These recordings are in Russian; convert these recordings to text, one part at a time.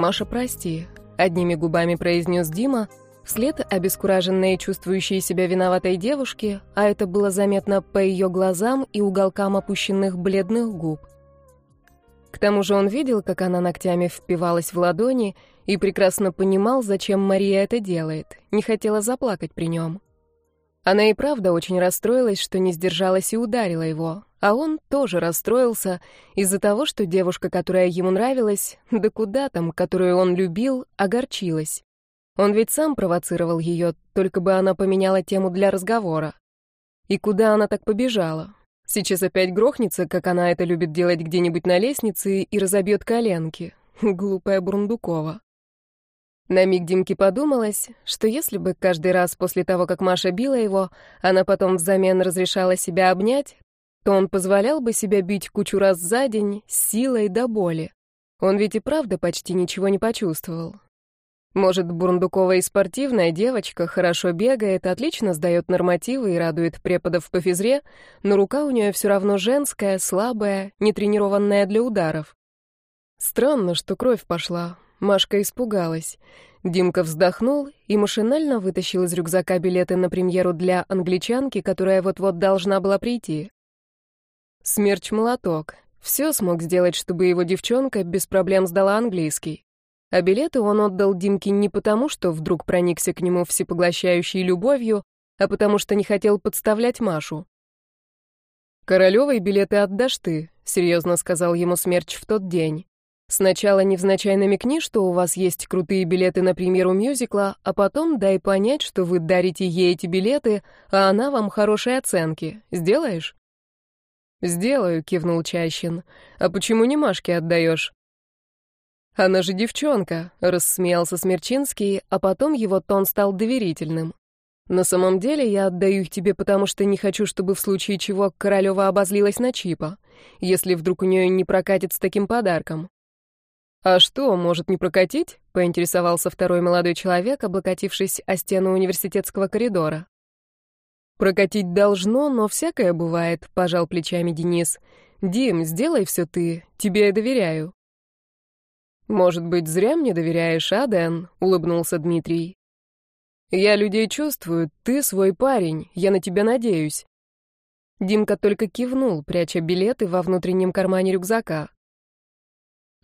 «Маша, прости», — одними губами произнес Дима, вслед обескураженной и чувствующей себя виноватой девушке, а это было заметно по ее глазам и уголкам опущенных бледных губ. К тому же он видел, как она ногтями впивалась в ладони и прекрасно понимал, зачем Мария это делает, не хотела заплакать при нем. Она и правда очень расстроилась, что не сдержалась и ударила его, а он тоже расстроился из-за того, что девушка, которая ему нравилась, да куда там, которую он любил, огорчилась. Он ведь сам провоцировал ее, только бы она поменяла тему для разговора. И куда она так побежала? Сейчас опять грохнется, как она это любит делать где-нибудь на лестнице, и разобьет коленки. Глупая Бурундукова. На миг Димке подумалось, что если бы каждый раз после того, как Маша била его, она потом взамен разрешала себя обнять, то он позволял бы себя бить кучу раз за день, с силой до боли. Он ведь и правда почти ничего не почувствовал. Может, Бурундукова и спортивная девочка, хорошо бегает, отлично сдает нормативы и радует преподов по физре, но рука у нее все равно женская, слабая, нетренированная для ударов. Странно, что кровь пошла. Машка испугалась. Димка вздохнул и машинально вытащил из рюкзака билеты на премьеру для англичанки, которая вот-вот должна была прийти. Смерч-молоток. Все смог сделать, чтобы его девчонка без проблем сдала английский. А билеты он отдал Димке не потому, что вдруг проникся к нему всепоглощающей любовью, а потому что не хотел подставлять Машу. «Королевой билеты отдашь ты», — серьезно сказал ему Смерч в тот день. Сначала невзначай намекни, что у вас есть крутые билеты на премьеру мюзикла, а потом дай понять, что вы дарите ей эти билеты, а она вам хорошие оценки. Сделаешь? «Сделаю», — кивнул Чащин. «А почему не Машке отдаешь?» «Она же девчонка», — рассмеялся Смерчинский, а потом его тон стал доверительным. «На самом деле я отдаю их тебе, потому что не хочу, чтобы в случае чего Королева обозлилась на Чипа, если вдруг у нее не прокатит с таким подарком. «А что, может не прокатить?» — поинтересовался второй молодой человек, облокотившись о стену университетского коридора. «Прокатить должно, но всякое бывает», — пожал плечами Денис. «Дим, сделай все ты, тебе я доверяю». «Может быть, зря мне доверяешь, а, Дэн?» — улыбнулся Дмитрий. «Я людей чувствую, ты свой парень, я на тебя надеюсь». Димка только кивнул, пряча билеты во внутреннем кармане рюкзака.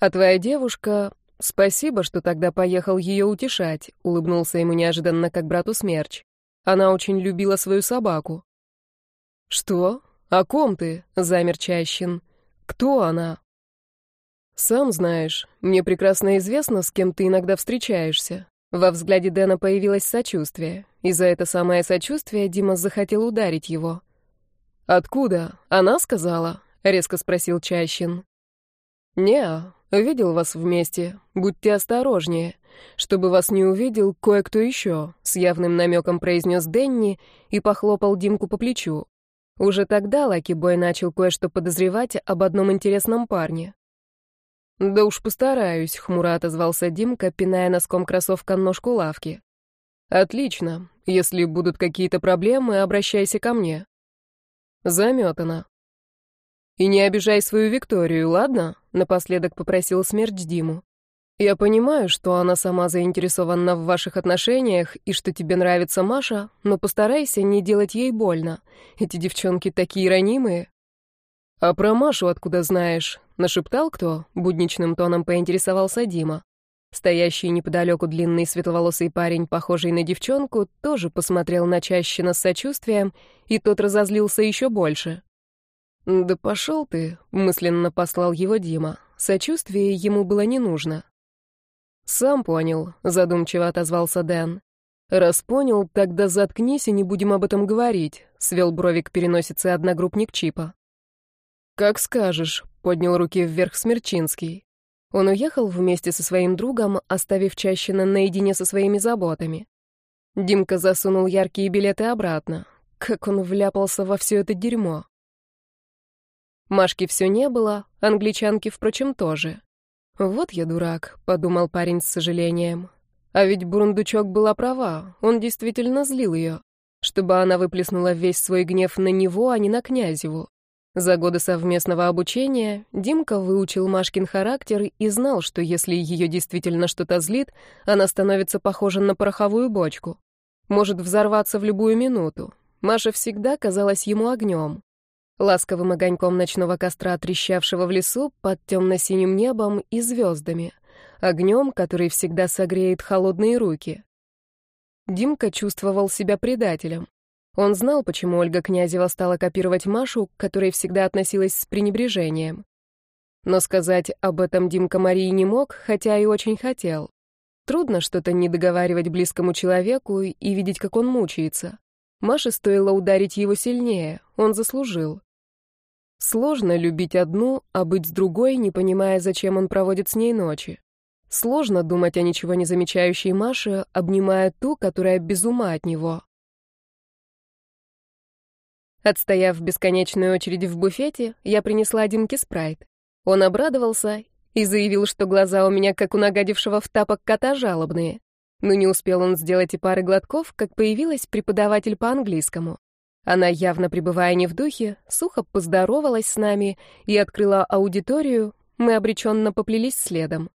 «А твоя девушка... Спасибо, что тогда поехал ее утешать», — улыбнулся ему неожиданно, как брату Смерч. «Она очень любила свою собаку». «Что? О ком ты?» — замер Чащин. «Кто она?» «Сам знаешь, мне прекрасно известно, с кем ты иногда встречаешься». Во взгляде Дэна появилось сочувствие, и за это самое сочувствие Дима захотел ударить его. «Откуда? Она сказала?» — резко спросил Чащин. «Не, Видел вас вместе. Будьте осторожнее. Чтобы вас не увидел кое-кто еще», — с явным намеком произнес Денни и похлопал Димку по плечу. Уже тогда Лаки Бой начал кое-что подозревать об одном интересном парне. «Да уж постараюсь», — хмуро отозвался Димка, пиная носком кроссовка ножку лавки. «Отлично. Если будут какие-то проблемы, обращайся ко мне». Заметано. «И не обижай свою Викторию, ладно?» — напоследок попросил смерть Диму. «Я понимаю, что она сама заинтересована в ваших отношениях и что тебе нравится Маша, но постарайся не делать ей больно. Эти девчонки такие ранимые». «А про Машу откуда знаешь?» — нашептал кто? — будничным тоном поинтересовался Дима. Стоящий неподалеку длинный светловолосый парень, похожий на девчонку, тоже посмотрел на Чащина с сочувствием, и тот разозлился еще больше. «Да пошел ты», — мысленно послал его Дима. Сочувствие ему было не нужно. «Сам понял», — задумчиво отозвался Дэн. «Раз понял, тогда заткнись и не будем об этом говорить», — свел бровик переносицы одногруппник Чипа. «Как скажешь», — поднял руки вверх Смерчинский. Он уехал вместе со своим другом, оставив Чащина наедине со своими заботами. Димка засунул яркие билеты обратно. Как он вляпался во все это дерьмо. Машки все не было, англичанки, впрочем, тоже. «Вот я дурак», — подумал парень с сожалением. А ведь Бурундучок была права, он действительно злил ее, чтобы она выплеснула весь свой гнев на него, а не на Князеву. За годы совместного обучения Димка выучил Машкин характер и знал, что если ее действительно что-то злит, она становится похожа на пороховую бочку. Может взорваться в любую минуту. Маша всегда казалась ему огнем. Ласковым огоньком ночного костра, трещавшего в лесу под темно-синим небом и звездами. Огнем, который всегда согреет холодные руки. Димка чувствовал себя предателем. Он знал, почему Ольга Князева стала копировать Машу, к которой всегда относилась с пренебрежением. Но сказать об этом Димка Марии не мог, хотя и очень хотел. Трудно что-то не договаривать близкому человеку и видеть, как он мучается. Маше стоило ударить его сильнее, он заслужил. Сложно любить одну, а быть с другой, не понимая, зачем он проводит с ней ночи. Сложно думать о ничего не замечающей Маше, обнимая ту, которая без ума от него. Отстояв бесконечную очередь в буфете, я принесла Димке спрайт. Он обрадовался и заявил, что глаза у меня, как у нагадившего в тапок кота, жалобные. Но не успел он сделать и пары глотков, как появилась преподаватель по английскому. Она, явно пребывая не в духе, сухо поздоровалась с нами и открыла аудиторию, мы обреченно поплелись следом.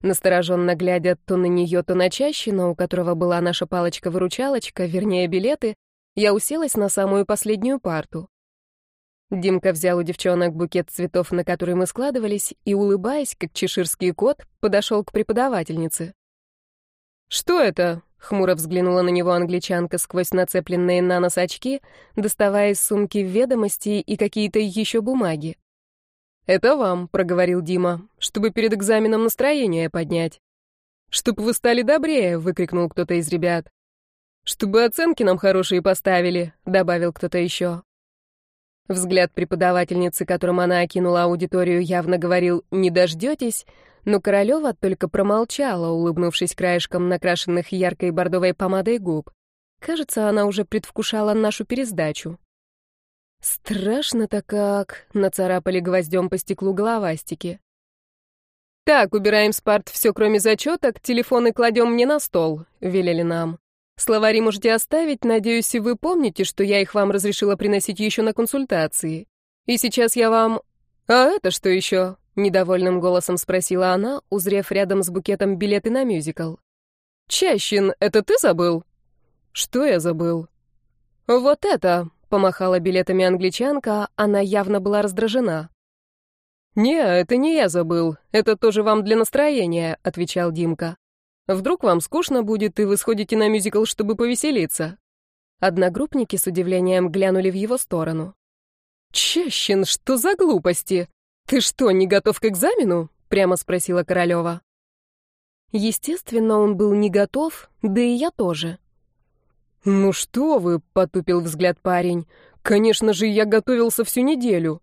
Настороженно глядя то на нее, то на Чащина, у которого была наша палочка-выручалочка, вернее, билеты, я уселась на самую последнюю парту. Димка взял у девчонок букет цветов, на который мы складывались, и, улыбаясь, как чеширский кот, подошел к преподавательнице. «Что это?» — хмуро взглянула на него англичанка сквозь нацепленные на нос очки, доставая из сумки ведомости и какие-то еще бумаги. «Это вам», — проговорил Дима, — «чтобы перед экзаменом настроение поднять». «Чтоб вы стали добрее», — выкрикнул кто-то из ребят. «Чтобы оценки нам хорошие поставили», — добавил кто-то еще. Взгляд преподавательницы, которым она окинула аудиторию, явно говорил «не дождетесь», но Королева только промолчала, улыбнувшись краешком накрашенных яркой бордовой помадой губ. Кажется, она уже предвкушала нашу пересдачу. «Страшно-то как!» — нацарапали гвоздем по стеклу головастики. «Так, убираем с парт все, кроме зачеток, телефоны кладем мне на стол», — велели нам. Словари можете оставить, надеюсь, и вы помните, что я их вам разрешила приносить еще на консультации. И сейчас я вам... А это что еще? Недовольным голосом спросила она, узрев рядом с букетом билеты на мюзикл. «Чащин, это ты забыл?» «Что я забыл?» «Вот это!» — помахала билетами англичанка, она явно была раздражена. «Не, это не я забыл. Это тоже вам для настроения», — отвечал Димка. Вдруг вам скучно будет, и вы сходите на мюзикл, чтобы повеселиться?» Одногруппники с удивлением глянули в его сторону. «Чащин, что за глупости? Ты что, не готов к экзамену?» — прямо спросила Королева. Естественно, он был не готов, да и я тоже. «Ну что вы», — потупил взгляд парень, — «конечно же, я готовился всю неделю».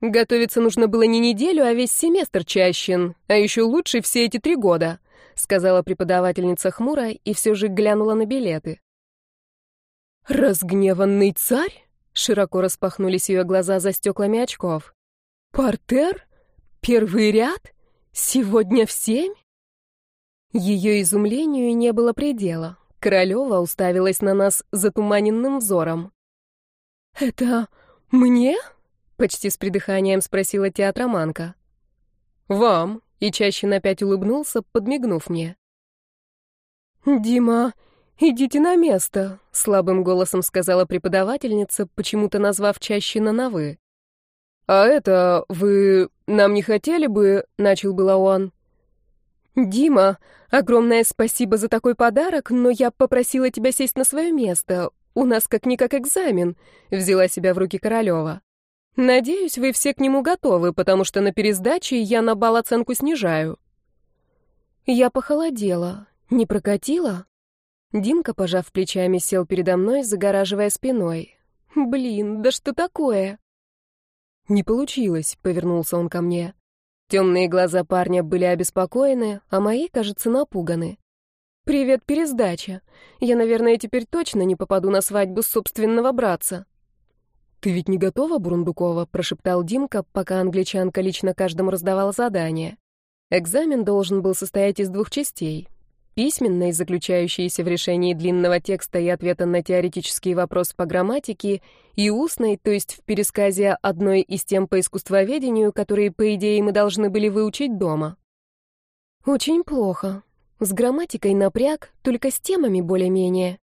«Готовиться нужно было не неделю, а весь семестр, Чащин, а еще лучше все эти три года сказала преподавательница хмуро и все же глянула на билеты. Разгневанный царь? Широко распахнулись ее глаза за стеклами очков. Портер? Первый ряд? Сегодня в семь? Ее изумлению не было предела. Королева уставилась на нас затуманенным взором. «Это мне?» — почти с придыханием спросила театроманка. «Вам», и чаще опять улыбнулся, подмигнув мне. «Дима, идите на место», — слабым голосом сказала преподавательница, почему-то назвав чаще на «вы». «А это вы нам не хотели бы?» — начал было он. «Дима, огромное спасибо за такой подарок, но я попросила тебя сесть на свое место. У нас как-никак экзамен», — взяла себя в руки Королева. Надеюсь, вы все к нему готовы, потому что на пересдаче я на бал оценку снижаю. Я похолодела. Не прокатила? Димка, пожав плечами, сел передо мной, загораживая спиной. Блин, да что такое? Не получилось, повернулся он ко мне. Темные глаза парня были обеспокоены, а мои, кажется, напуганы. «Привет, пересдача. Я, наверное, теперь точно не попаду на свадьбу собственного братца». «Ты ведь не готова, Бурундукова?» — прошептал Димка, пока англичанка лично каждому раздавала задание. Экзамен должен был состоять из двух частей. Письменной, заключающейся в решении длинного текста и ответа на теоретический вопрос по грамматике, и устной, то есть в пересказе одной из тем по искусствоведению, которые, по идее, мы должны были выучить дома. Очень плохо. С грамматикой напряг, только с темами более-менее.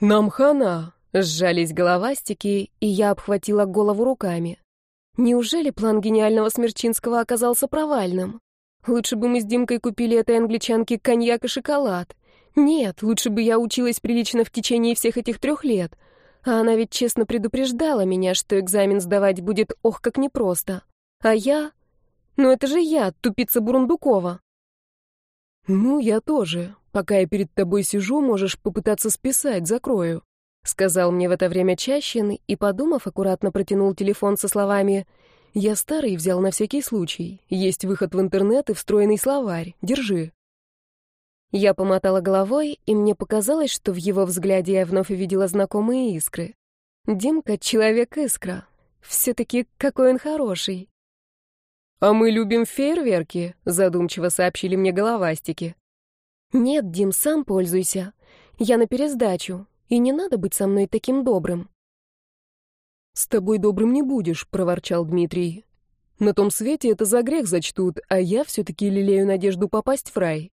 «Нам хана!» — сжались головастики, и я обхватила голову руками. Неужели план гениального Смерчинского оказался провальным? Лучше бы мы с Димкой купили этой англичанке коньяк и шоколад. Нет, лучше бы я училась прилично в течение всех этих трех лет. А она ведь честно предупреждала меня, что экзамен сдавать будет ох как непросто. А я... Ну это же я, тупица Бурундукова. Ну, я тоже. Пока я перед тобой сижу, можешь попытаться списать, закрою. Сказал мне в это время Чащин и, подумав, аккуратно протянул телефон со словами «Я старый взял на всякий случай. Есть выход в интернет и встроенный словарь. Держи». Я помотала головой, и мне показалось, что в его взгляде я вновь увидела знакомые искры. Димка — человек-искра. Все-таки какой он хороший. «А мы любим фейерверки», — задумчиво сообщили мне головастики. «Нет, Дим, сам пользуйся. Я на пересдачу, и не надо быть со мной таким добрым». «С тобой добрым не будешь», — проворчал Дмитрий. «На том свете это за грех зачтут, а я все-таки лелею надежду попасть в рай».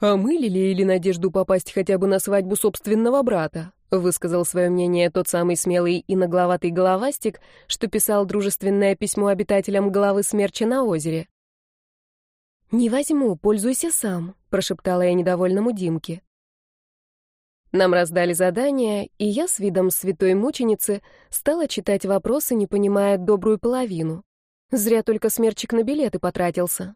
«А мы лелеяли надежду попасть хотя бы на свадьбу собственного брата», — высказал свое мнение тот самый смелый и нагловатый головастик, что писал дружественное письмо обитателям головы смерча на озере. «Не возьму, пользуйся сам», — прошептала я недовольному Димке. Нам раздали задание, и я с видом святой мученицы стала читать вопросы, не понимая добрую половину. Зря только смерчик на билеты потратился.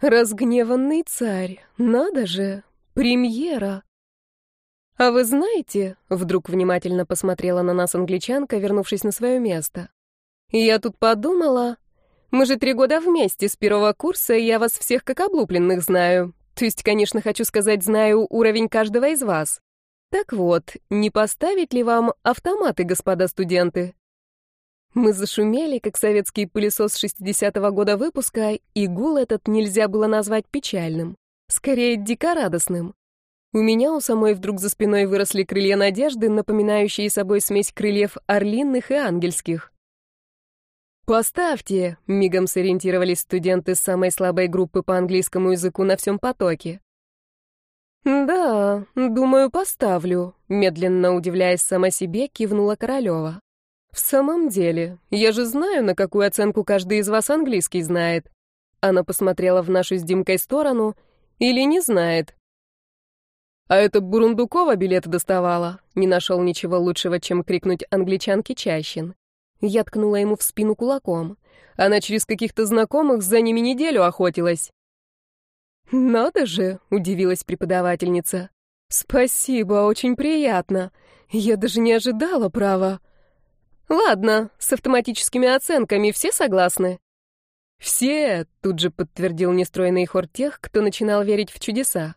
Разгневанный царь, надо же, премьера. А вы знаете, вдруг внимательно посмотрела на нас англичанка, вернувшись на свое место. Я тут подумала, мы же три года вместе с первого курса, и я вас всех как облупленных знаю. То есть, конечно, хочу сказать, знаю уровень каждого из вас. Так вот, не поставить ли вам автоматы, господа студенты? Мы зашумели, как советский пылесос 60-го года выпуска, и гул этот нельзя было назвать печальным. Скорее, дико радостным. У меня у самой вдруг за спиной выросли крылья надежды, напоминающие собой смесь крыльев орлиных и ангельских. «Поставьте!» — мигом сориентировались студенты самой слабой группы по английскому языку на всем потоке. «Да, думаю, поставлю», — медленно удивляясь сама себе, кивнула Королева. «В самом деле, я же знаю, на какую оценку каждый из вас английский знает». Она посмотрела в нашу с Димкой сторону. «Или не знает?» «А это Бурундукова билеты доставала», — не нашел ничего лучшего, чем крикнуть англичанке Чащин. Я ткнула ему в спину кулаком. Она через каких-то знакомых за ними неделю охотилась. «Надо же!» — удивилась преподавательница. «Спасибо, очень приятно. Я даже не ожидала, право». «Ладно, с автоматическими оценками все согласны?» «Все!» — тут же подтвердил нестройный хор тех, кто начинал верить в чудеса.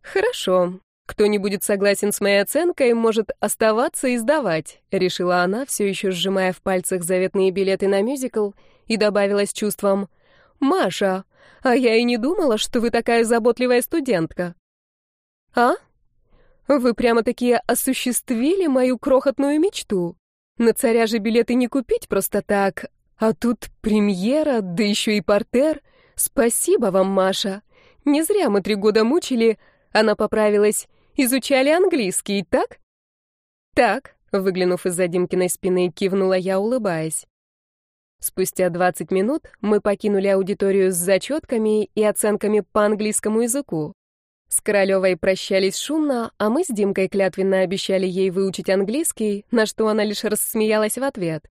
«Хорошо. «Кто не будет согласен с моей оценкой, может оставаться и сдавать», — решила она, все еще сжимая в пальцах заветные билеты на мюзикл, и добавила с чувством «Маша, а я и не думала, что вы такая заботливая студентка». «А? Вы прямо-таки осуществили мою крохотную мечту. На царя же билеты не купить просто так, а тут премьера, да еще и портер. Спасибо вам, Маша. Не зря мы три года мучили, она поправилась. Изучали английский, так? Так, выглянув из-за Димкиной спины, кивнула я, улыбаясь. Спустя 20 минут мы покинули аудиторию с зачетками и оценками по английскому языку. С Королевой прощались шумно, а мы с Димкой клятвенно обещали ей выучить английский, на что она лишь рассмеялась в ответ.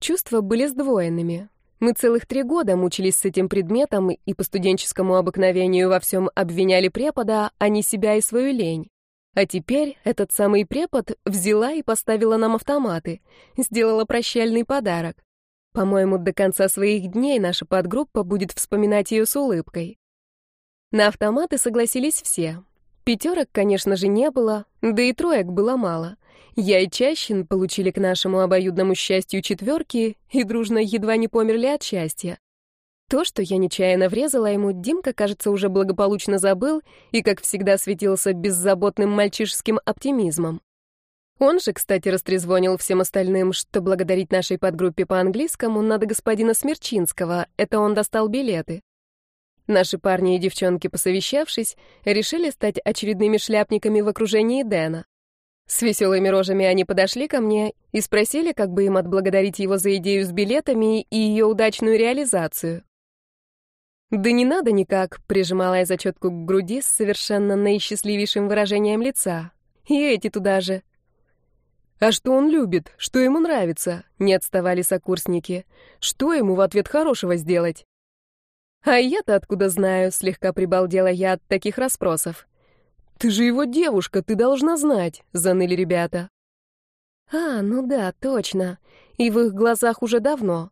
Чувства были сдвоенными. Мы целых три года мучились с этим предметом и по студенческому обыкновению во всем обвиняли препода, а не себя и свою лень. А теперь этот самый препод взяла и поставила нам автоматы, сделала прощальный подарок. По-моему, до конца своих дней наша подгруппа будет вспоминать ее с улыбкой. На автоматы согласились все. Пятерок, конечно же, не было, да и троек было мало. Я и Чащин получили к нашему обоюдному счастью четверки и дружно едва не померли от счастья. То, что я нечаянно врезала ему, Димка, кажется, уже благополучно забыл и, как всегда, светился беззаботным мальчишеским оптимизмом. Он же, кстати, растрезвонил всем остальным, что благодарить нашей подгруппе по английскому надо господина Смерчинского, это он достал билеты. Наши парни и девчонки, посовещавшись, решили стать очередными шляпниками в окружении Дэна. С веселыми рожами они подошли ко мне и спросили, как бы им отблагодарить его за идею с билетами и ее удачную реализацию. «Да не надо никак», — прижимала я зачетку к груди с совершенно наисчастливейшим выражением лица. «И эти туда же». «А что он любит? Что ему нравится?» — не отставали сокурсники. «Что ему в ответ хорошего сделать?» «А я-то откуда знаю?» — слегка прибалдела я от таких расспросов. «Ты же его девушка, ты должна знать», — заныли ребята. «А, ну да, точно. И в их глазах уже давно.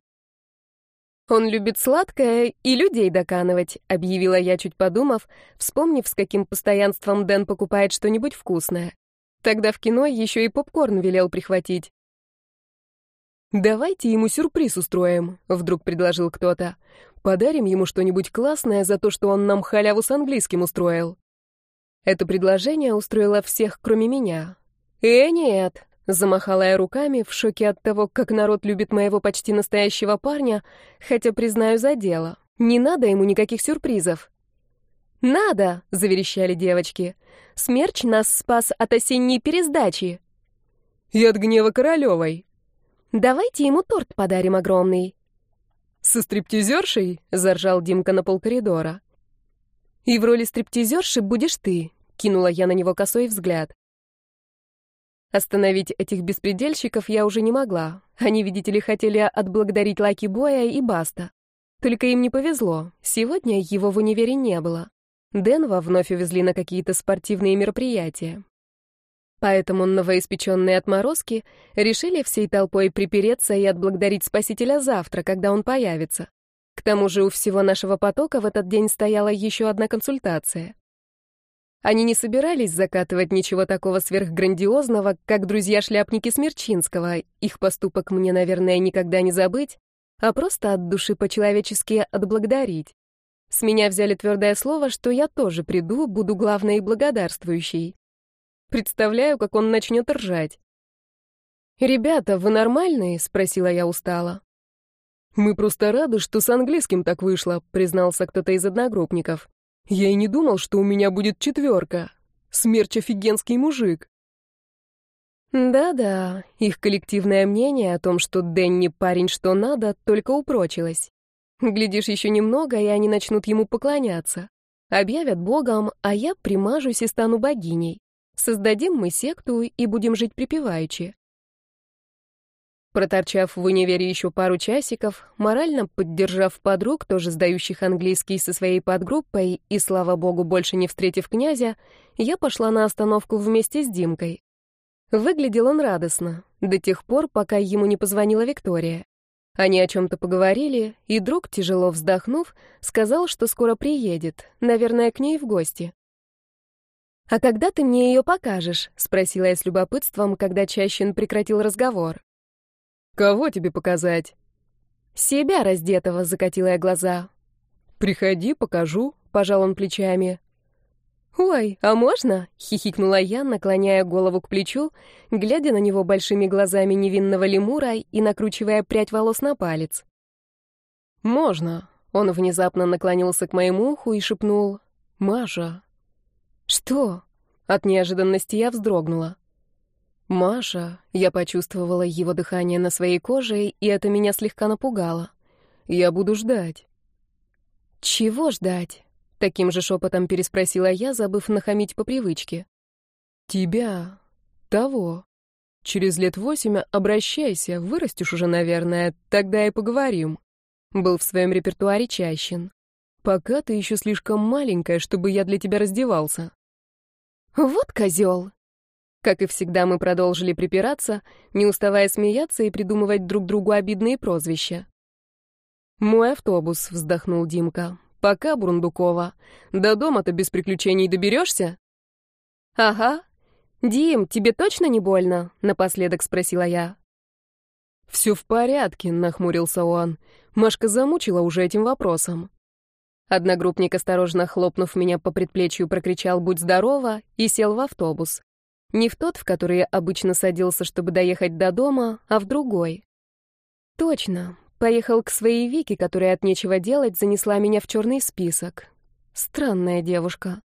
«Он любит сладкое и людей доканывать», — объявила я, чуть подумав, вспомнив, с каким постоянством Дэн покупает что-нибудь вкусное. Тогда в кино еще и попкорн велел прихватить. «Давайте ему сюрприз устроим», — вдруг предложил кто-то. «Подарим ему что-нибудь классное за то, что он нам халяву с английским устроил». Это предложение устроило всех, кроме меня. «Э, нет, Замахала я руками, в шоке от того, как народ любит моего почти настоящего парня, хотя, признаю, за дело. Не надо ему никаких сюрпризов. «Надо!» — заверещали девочки. «Смерч нас спас от осенней пересдачи». «И от гнева Королевой». «Давайте ему торт подарим огромный». «Со стриптизершей?» — заржал Димка на полкоридора. «И в роли стриптизерши будешь ты», — кинула я на него косой взгляд. Остановить этих беспредельщиков я уже не могла. Они, видите ли, хотели отблагодарить Лаки Боя и Баста. Только им не повезло. Сегодня его в универе не было. Денва вновь увезли на какие-то спортивные мероприятия. Поэтому новоиспеченные отморозки решили всей толпой припереться и отблагодарить Спасителя завтра, когда он появится. К тому же у всего нашего потока в этот день стояла еще одна консультация. Они не собирались закатывать ничего такого сверхграндиозного, как друзья-шляпники Смерчинского. Их поступок мне, наверное, никогда не забыть, а просто от души по-человечески отблагодарить. С меня взяли твердое слово, что я тоже приду, буду главной и благодарствующей. Представляю, как он начнет ржать. «Ребята, вы нормальные?» — спросила я устало. «Мы просто рады, что с английским так вышло», — признался кто-то из одногруппников. Я и не думал, что у меня будет четверка. Смерч офигенский мужик. Да-да, их коллективное мнение о том, что Дэнни парень что надо, только упрочилось. Глядишь еще немного, и они начнут ему поклоняться. Объявят богом, а я примажусь и стану богиней. Создадим мы секту и будем жить припеваючи. Проторчав в универе еще пару часиков, морально поддержав подруг, тоже сдающих английский со своей подгруппой, и, слава богу, больше не встретив князя, я пошла на остановку вместе с Димкой. Выглядел он радостно, до тех пор, пока ему не позвонила Виктория. Они о чем-то поговорили, и друг, тяжело вздохнув, сказал, что скоро приедет, наверное, к ней в гости. «А когда ты мне ее покажешь?» — спросила я с любопытством, когда Чащин прекратил разговор. «Кого тебе показать?» «Себя раздетого», — закатила я глаза. «Приходи, покажу», — пожал он плечами. «Ой, а можно?» — хихикнула я, наклоняя голову к плечу, глядя на него большими глазами невинного лемура и накручивая прядь волос на палец. «Можно». Он внезапно наклонился к моему уху и шепнул «Маша». «Что?» От неожиданности я вздрогнула. «Маша», я почувствовала его дыхание на своей коже, и это меня слегка напугало. «Я буду ждать». «Чего ждать?» — таким же шепотом переспросила я, забыв нахамить по привычке. «Тебя. Того. Через лет восемь обращайся, вырастешь уже, наверное, тогда и поговорим». Был в своем репертуаре Чащин. «Пока ты еще слишком маленькая, чтобы я для тебя раздевался». «Вот козел!» Как и всегда, мы продолжили припираться, не уставая смеяться и придумывать друг другу обидные прозвища. «Мой автобус», — вздохнул Димка. «Пока, Бурундукова. До дома-то без приключений доберешься?» «Ага. Дим, тебе точно не больно?» — напоследок спросила я. «Все в порядке», — нахмурился он. Машка замучила уже этим вопросом. Одногруппник, осторожно хлопнув меня по предплечью, прокричал «Будь здорова!» и сел в автобус. Не в тот, в который я обычно садился, чтобы доехать до дома, а в другой. Точно. Поехал к своей Вике, которая от нечего делать занесла меня в черный список. Странная девушка.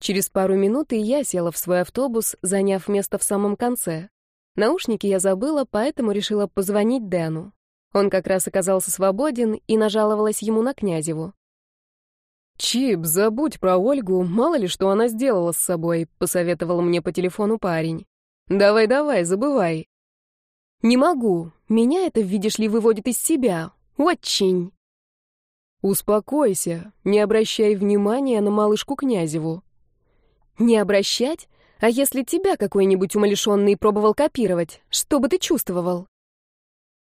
Через пару минут и я села в свой автобус, заняв место в самом конце. Наушники я забыла, поэтому решила позвонить Дэну. Он как раз оказался свободен, и нажаловалась ему на Князеву. «Чип, забудь про Ольгу, мало ли что она сделала с собой», — посоветовал мне по телефону парень. «Давай-давай, забывай». «Не могу. Меня это, видишь ли, выводит из себя. Очень». «Успокойся, не обращай внимания на малышку Князеву». Не обращать? А если тебя какой-нибудь умалишенный пробовал копировать, что бы ты чувствовал?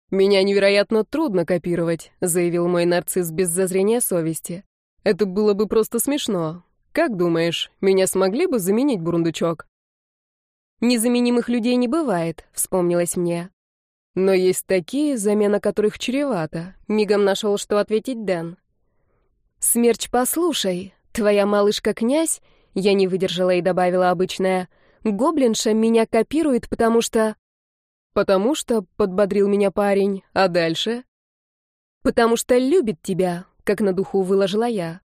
«Меня невероятно трудно копировать», — заявил мой нарцисс без зазрения совести. «Это было бы просто смешно. Как думаешь, меня смогли бы заменить, бурундучок?» «Незаменимых людей не бывает», — вспомнилось мне. «Но есть такие, замена которых чревата», — мигом нашел, что ответить Дэн. «Смерч, послушай, твоя малышка-князь я не выдержала и добавила обычное. «Гоблинша меня копирует, потому что...» «Потому что», — подбодрил меня парень, — «а дальше?» «Потому что любит тебя», — как на духу выложила я.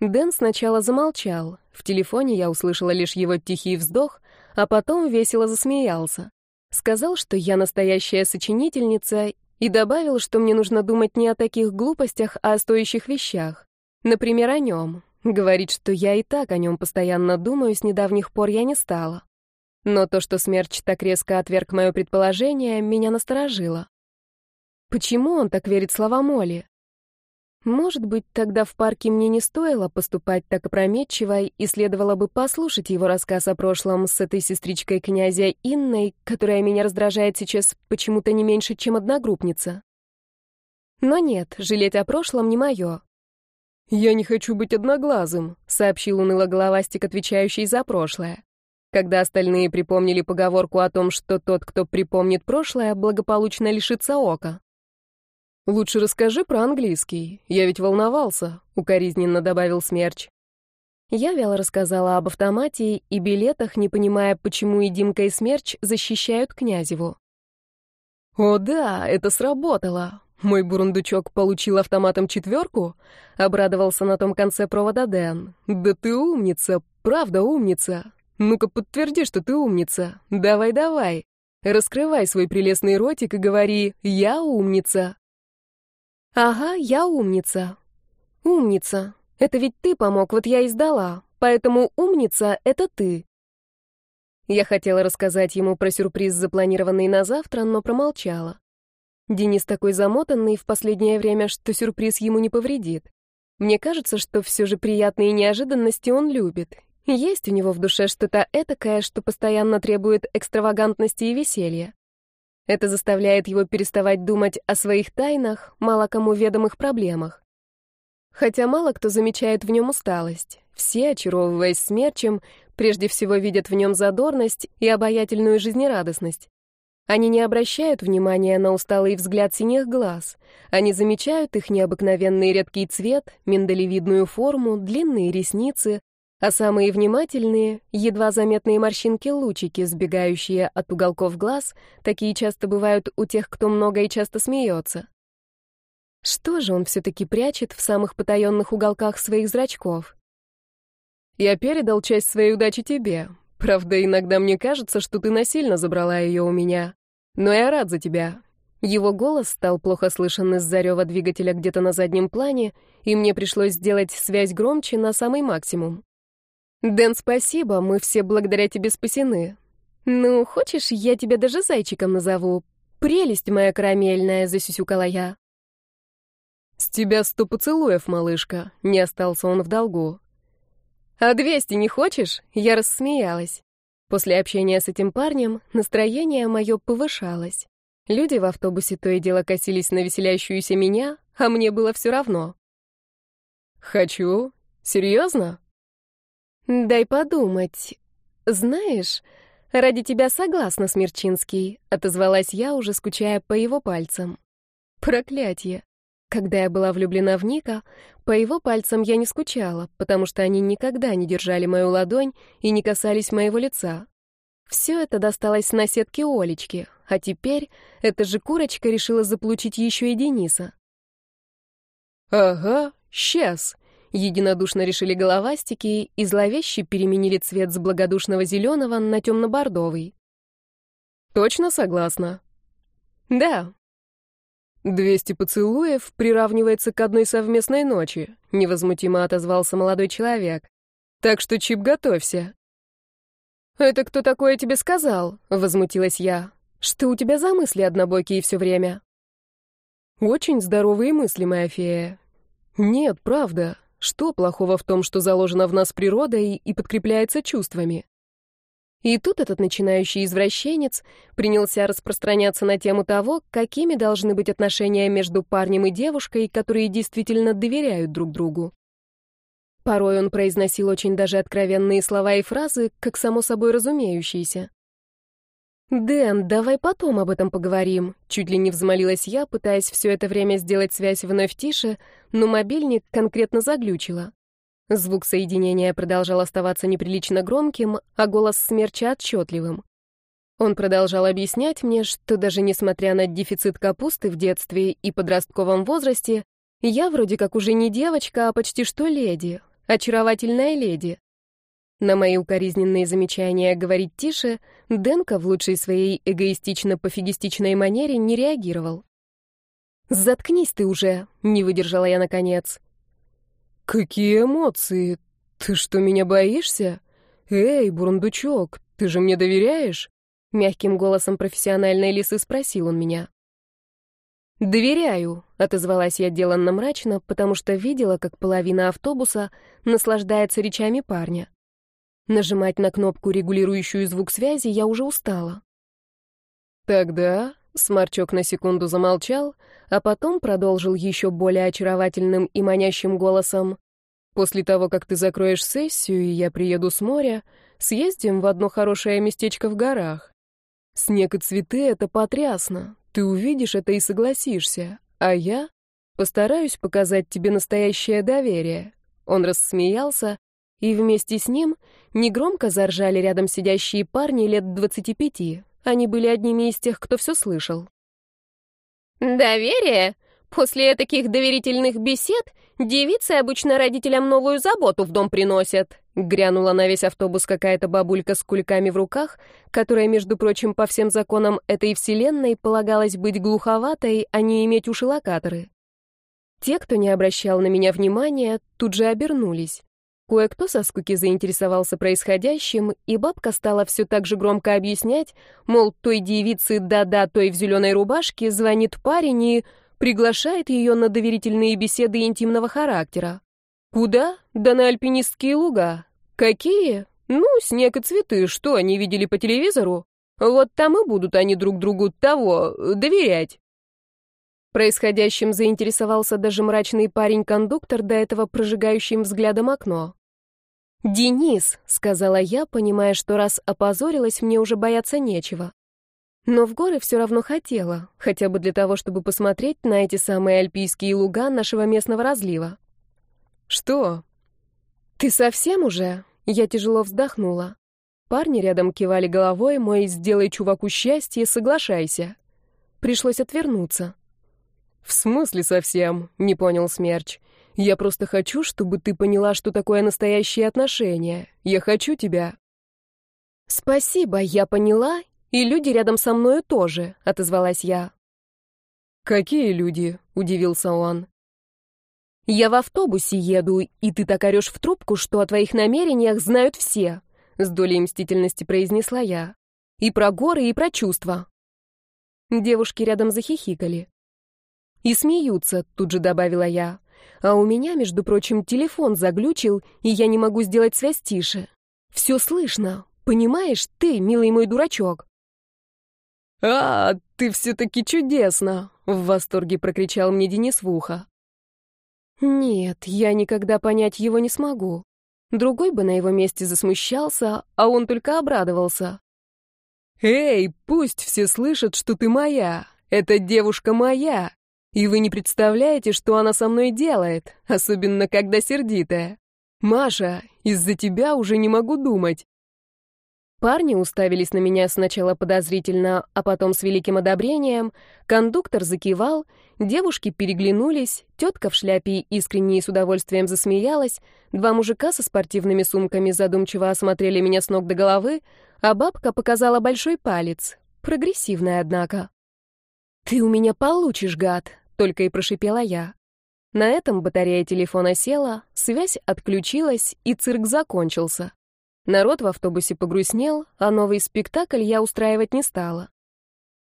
Дэн сначала замолчал. В телефоне я услышала лишь его тихий вздох, а потом весело засмеялся. Сказал, что я настоящая сочинительница, и добавил, что мне нужно думать не о таких глупостях, а о стоящих вещах. Например, о нем. Говорит, что я и так о нем постоянно думаю, с недавних пор я не стала. Но то, что Смерч так резко отверг мое предположение, меня насторожило. Почему он так верит словам Оли? Может быть, тогда в парке мне не стоило поступать так опрометчиво, и следовало бы послушать его рассказ о прошлом с этой сестричкой князя Инной, которая меня раздражает сейчас почему-то не меньше, чем одногруппница. Но нет, жалеть о прошлом не мое. «Я не хочу быть одноглазым», — сообщил уныло головастик, отвечающий за прошлое. Когда остальные припомнили поговорку о том, что тот, кто припомнит прошлое, благополучно лишится ока. «Лучше расскажи про английский. Я ведь волновался», — укоризненно добавил Смерч. Я вяло рассказала об автомате и билетах, не понимая, почему и Димка, и Смерч защищают Князеву. «О да, это сработало. Мой бурундучок получил автоматом четверку? Обрадовался на том конце провода Дэн. Да ты умница, правда умница. Ну-ка подтверди, что ты умница. Давай-давай. Раскрывай свой прелестный ротик и говори «Я умница». Ага, я умница. Умница. Это ведь ты помог, вот я и сдала. Поэтому умница — это ты. Я хотела рассказать ему про сюрприз, запланированный на завтра, но промолчала. Денис такой замотанный в последнее время, что сюрприз ему не повредит. Мне кажется, что все же приятные неожиданности он любит. Есть у него в душе что-то этакое, что постоянно требует экстравагантности и веселья. Это заставляет его переставать думать о своих тайнах, мало кому ведомых проблемах. Хотя мало кто замечает в нем усталость. Все, очаровываясь смерчем, прежде всего видят в нем задорность и обаятельную жизнерадостность. Они не обращают внимания на усталый взгляд синих глаз. Они замечают их необыкновенный редкий цвет, миндалевидную форму, длинные ресницы, а самые внимательные — едва заметные морщинки-лучики, сбегающие от уголков глаз, такие часто бывают у тех, кто много и часто смеется. Что же он все-таки прячет в самых потаенных уголках своих зрачков? «Я передал часть своей удачи тебе. Правда, иногда мне кажется, что ты насильно забрала ее у меня. Но я рад за тебя. Его голос стал плохо слышен из-за рева двигателя где-то на заднем плане, и мне пришлось сделать связь громче на самый максимум. «Дэн, спасибо, мы все благодаря тебе спасены. Ну, хочешь, я тебя даже зайчиком назову? Прелесть моя карамельная», — засюсюкала я. «С тебя сто поцелуев, малышка», — не остался он в долгу. «А двести не хочешь?» Я рассмеялась. После общения с этим парнем настроение мое повышалось. Люди в автобусе то и дело косились на веселящуюся меня, а мне было все равно. «Хочу? Серьезно?» «Дай подумать. Знаешь, «Ради тебя согласна, Смерчинский», — отозвалась я, уже скучая по его пальцам. Проклятье. Когда я была влюблена в Ника, по его пальцам я не скучала, потому что они никогда не держали мою ладонь и не касались моего лица. Все это досталось на сетке Олечки, а теперь эта же курочка решила заполучить еще и Дениса. «Ага, сейчас», — единодушно решили головастики и зловеще переменили цвет с благодушного зеленого на темно-бордовый. «Точно согласна?» «Да». «Двести поцелуев приравнивается к одной совместной ночи», — невозмутимо отозвался молодой человек. «Так что, Чип, готовься». «Это кто такое тебе сказал?» — возмутилась я. «Что у тебя за мысли однобокие все время?» «Очень здоровые мысли, моя фея. Нет, правда. Что плохого в том, что заложено в нас природой и подкрепляется чувствами?» И тут этот начинающий извращенец принялся распространяться на тему того, какими должны быть отношения между парнем и девушкой, которые действительно доверяют друг другу. Порой он произносил очень даже откровенные слова и фразы, как само собой разумеющиеся. «Дэн, давай потом об этом поговорим», — чуть ли не взмолилась я, пытаясь все это время сделать связь вновь тише, но мобильник конкретно заглючило. Звук соединения продолжал оставаться неприлично громким, а голос смерча отчетливым. Он продолжал объяснять мне, что даже несмотря на дефицит капусты в детстве и подростковом возрасте, я вроде как уже не девочка, а почти что леди, очаровательная леди. На мои укоризненные замечания говорить тише, Денка в лучшей своей эгоистично-пофигистичной манере не реагировал. «Заткнись ты уже!» — не выдержала я наконец. «Какие эмоции? Ты что, меня боишься? Эй, бурундучок, ты же мне доверяешь?» Мягким голосом профессиональной лисы спросил он меня. «Доверяю», — отозвалась я деланно мрачно, потому что видела, как половина автобуса наслаждается речами парня. Нажимать на кнопку, регулирующую звук связи, я уже устала. «Тогда...» — Сморчок на секунду замолчал, а потом продолжил еще более очаровательным и манящим голосом. «После того, как ты закроешь сессию, и я приеду с моря, съездим в одно хорошее местечко в горах. Снег и цветы — это потрясно. Ты увидишь это и согласишься. А я постараюсь показать тебе настоящее доверие». Он рассмеялся, и вместе с ним негромко заржали рядом сидящие парни лет двадцати пяти. Они были одними из тех, кто все слышал. «Доверие? После таких доверительных бесед девицы обычно родителям новую заботу в дом приносят», Грянула на весь автобус какая-то бабулька с кульками в руках, которая, между прочим, по всем законам этой вселенной полагалась быть глуховатой, а не иметь уши-локаторы. Те, кто не обращал на меня внимания, тут же обернулись. Кое-кто со скуки заинтересовался происходящим, и бабка стала все так же громко объяснять, мол, той девице да-да, той в зеленой рубашке звонит парень и приглашает ее на доверительные беседы интимного характера. Куда? Да на альпинистские луга. Какие? Ну, снег и цветы, что они видели по телевизору? Вот там и будут они друг другу того, доверять. Происходящим заинтересовался даже мрачный парень-кондуктор, до этого прожигающим взглядом окно. «Денис», — сказала я, понимая, что раз опозорилась, мне уже бояться нечего. Но в горы все равно хотела, хотя бы для того, чтобы посмотреть на эти самые альпийские луга нашего местного разлива. «Что?» «Ты совсем уже?» Я тяжело вздохнула. Парни рядом кивали головой, мой «сделай чуваку счастье, соглашайся». Пришлось отвернуться. «В смысле совсем?» — не понял Смерч. «Я просто хочу, чтобы ты поняла, что такое настоящие отношения. Я хочу тебя». «Спасибо, я поняла, и люди рядом со мною тоже», — отозвалась я. «Какие люди?» — удивился он. «Я в автобусе еду, и ты так орешь в трубку, что о твоих намерениях знают все», — с долей мстительности произнесла я. «И про горы, и про чувства». Девушки рядом захихикали. «И смеются», — тут же добавила я. «А у меня, между прочим, телефон заглючил, и я не могу сделать связь тише. Все слышно. Понимаешь, ты, милый мой дурачок?» «А, ты все-таки чудесно!» — в восторге прокричал мне Денис в ухо. Нет, я никогда понять его не смогу. Другой бы на его месте засмущался, а он только обрадовался. «Эй, пусть все слышат, что ты моя! Эта девушка моя! И вы не представляете, что она со мной делает, особенно когда сердитая. Маша, из-за тебя уже не могу думать. Парни уставились на меня сначала подозрительно, а потом с великим одобрением. Кондуктор закивал, девушки переглянулись, тетка в шляпе искренне и с удовольствием засмеялась, два мужика со спортивными сумками задумчиво осмотрели меня с ног до головы, а бабка показала большой палец. Прогрессивная, однако. «Ты у меня получишь, гад!» Только и прошипела я. На этом батарея телефона села, связь отключилась, и цирк закончился. Народ в автобусе погрустнел, а новый спектакль я устраивать не стала.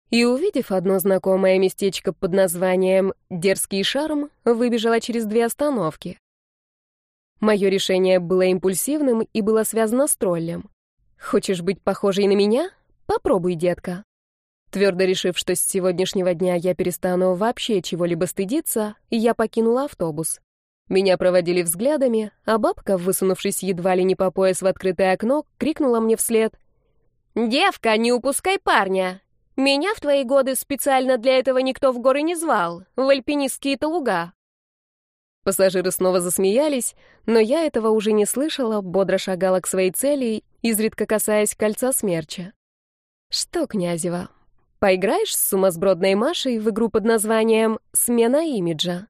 И, увидев одно знакомое местечко под названием «Дерзкий шарм», выбежала через две остановки. Мое решение было импульсивным и было связано с троллем. «Хочешь быть похожей на меня? Попробуй, детка». Твердо решив, что с сегодняшнего дня я перестану вообще чего-либо стыдиться, я покинула автобус. Меня проводили взглядами, а бабка, высунувшись едва ли не по пояс в открытое окно, крикнула мне вслед. «Девка, не упускай парня! Меня в твои годы специально для этого никто в горы не звал, в альпинистские-то луга!» Пассажиры снова засмеялись, но я этого уже не слышала, бодро шагала к своей цели, изредка касаясь кольца смерча. «Что, Князева, Поиграешь с сумасбродной Машей в игру под названием «Смена имиджа»?»